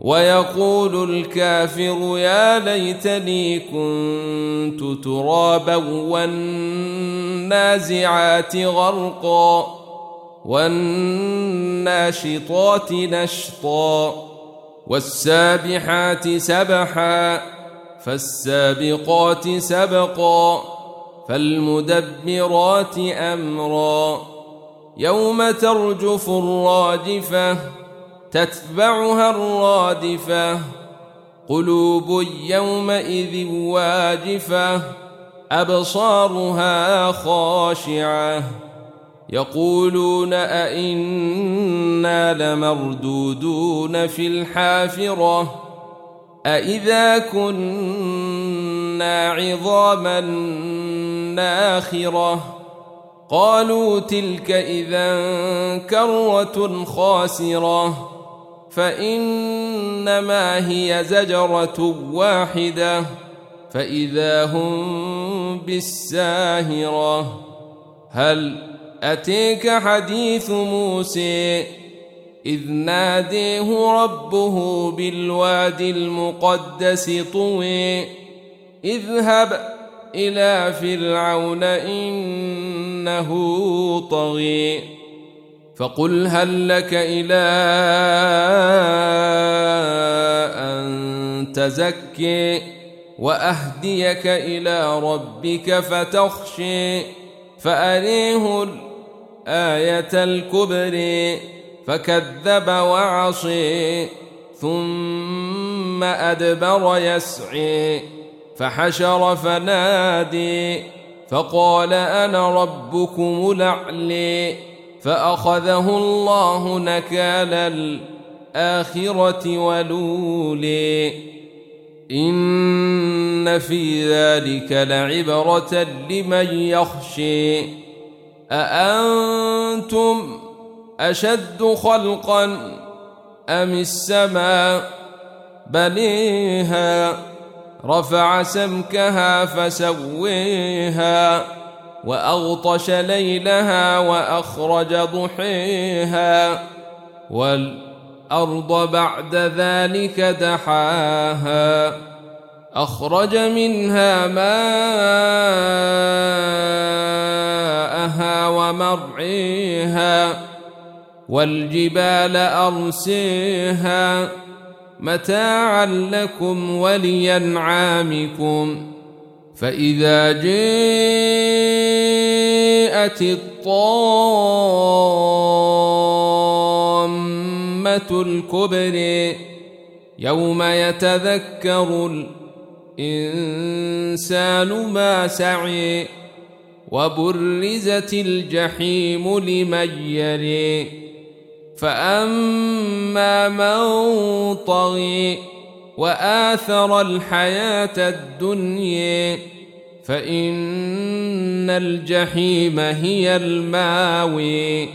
ويقول الكافر يا ليتني كنت ترابا والنازعات غرقا والناشطات نشطا والسابحات سبحا فالسابقات سبقا فالمدبرات أمرا يوم ترجف الراجفة تتبعها الرادفة. قلوب يومئذ واجفة أبصارها خاشعة. يقولون أئنا لمردودون في الحافرة؟ أئذا كنا عظاما ناخرة؟ قالوا تلك إذا كرة خاسرة. فإنما هي زجرة واحدة فإذا هم بالساهرة. هل أتيك حديث موسى؟ إذ ناديه ربه بالواد المقدس طوي اذهب إلى فرعون إنه طغي. فقل هل لك إلى أن تزكي وأهديك إلى ربك فتخشي فأريه الآية الكبرى فكذب وعصي ثم أدبر يسعي فحشر فنادي فقال أنا ربكم الأعلي فأخذه الله نكال الآخرة ولولي. إن في ذلك لعبرة لمن يخشي. أأنتم أشد خلقا أم السماء؟ بنيها رفع سمكها فسويها. وأغطش ليلها وأخرج ضحيها والأرض بعد ذلك دحاها أخرج منها ماءها ومرعيها والجبال أرسيها متاعا لكم ولينعامكم فإذا جاءت الطامة الكبرى يوم يتذكر الإنسان ما سعي وبرزت الجحيم لمن يلي فأما من طغي وآثر الحياة الدنيا فإن الجحيم هي الماوي.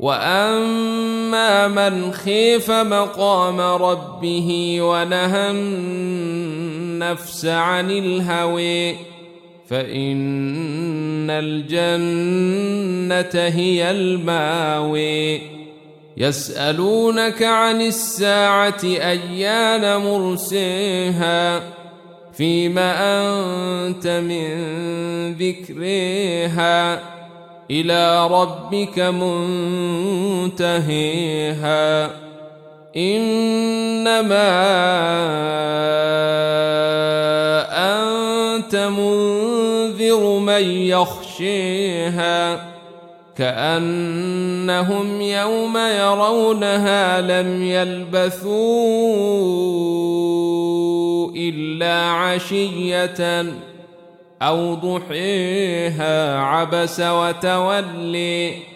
وأما من خيف مقام ربه ونهى النفس عن الهوى فإن الجنة هي الماوي. يسألونك عن الساعة أيان مرسيها فيما أنت من ذكرها؟ إلى ربك منتهيها. إنما أنت منذر من يخشيها. كأنهم يوم يرونها لم يلبثوا إلا عشية أو ضحيها عبس وتولي